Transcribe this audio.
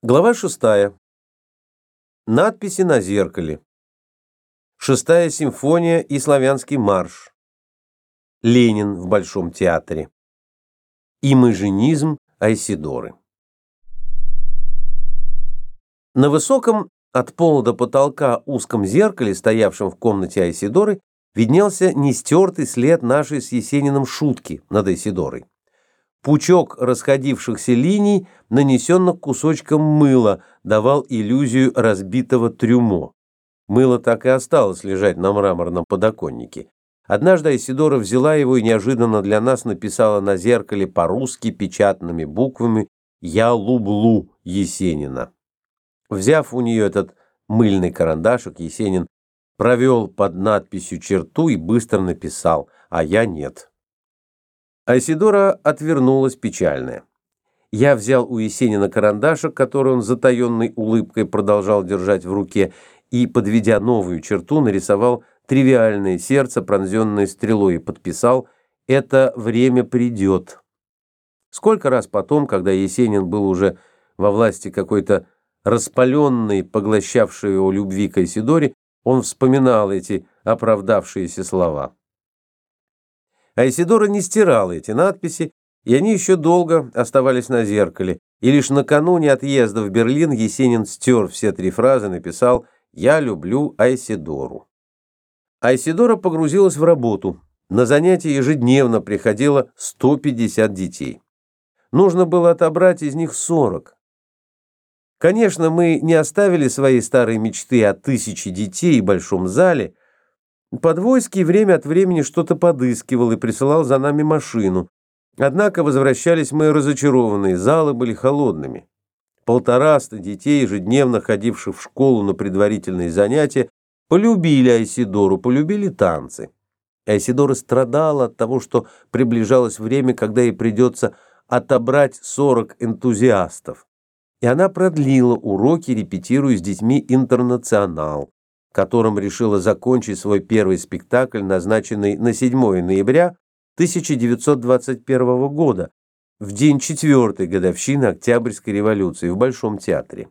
Глава шестая. Надписи на зеркале. Шестая симфония и славянский марш. Ленин в Большом театре. Имажинизм Айсидоры. На высоком от пола до потолка узком зеркале, стоявшем в комнате Айсидоры, виднелся нестертый след нашей с Есениным шутки над Айсидорой. Пучок расходившихся линий, нанесенных кусочком мыла, давал иллюзию разбитого трюмо. Мыло так и осталось лежать на мраморном подоконнике. Однажды Айсидора взяла его и неожиданно для нас написала на зеркале по-русски печатными буквами «Я люблю Есенина». Взяв у нее этот мыльный карандашик, Есенин провел под надписью черту и быстро написал «А я нет». Айсидора отвернулась печальная. Я взял у Есенина карандашик, который он затаенной улыбкой продолжал держать в руке, и, подведя новую черту, нарисовал тривиальное сердце, пронзенное стрелой, и подписал «Это время придет». Сколько раз потом, когда Есенин был уже во власти какой-то распаленной, поглощавшей его любви к Айсидоре, он вспоминал эти оправдавшиеся слова. Айсидора не стирала эти надписи, и они еще долго оставались на зеркале, и лишь накануне отъезда в Берлин Есенин стер все три фразы, написал «Я люблю Айсидору». Айсидора погрузилась в работу. На занятия ежедневно приходило 150 детей. Нужно было отобрать из них 40. Конечно, мы не оставили свои старые мечты о тысяче детей и большом зале, Подвойский время от времени что-то подыскивал и присылал за нами машину. Однако возвращались мы разочарованные, залы были холодными. Полтораста детей, ежедневно ходивших в школу на предварительные занятия, полюбили Айсидору, полюбили танцы. Айсидора страдала от того, что приближалось время, когда ей придется отобрать 40 энтузиастов. И она продлила уроки, репетируя с детьми интернационал которым решила закончить свой первый спектакль, назначенный на 7 ноября 1921 года, в день четвертой годовщины Октябрьской революции в Большом театре.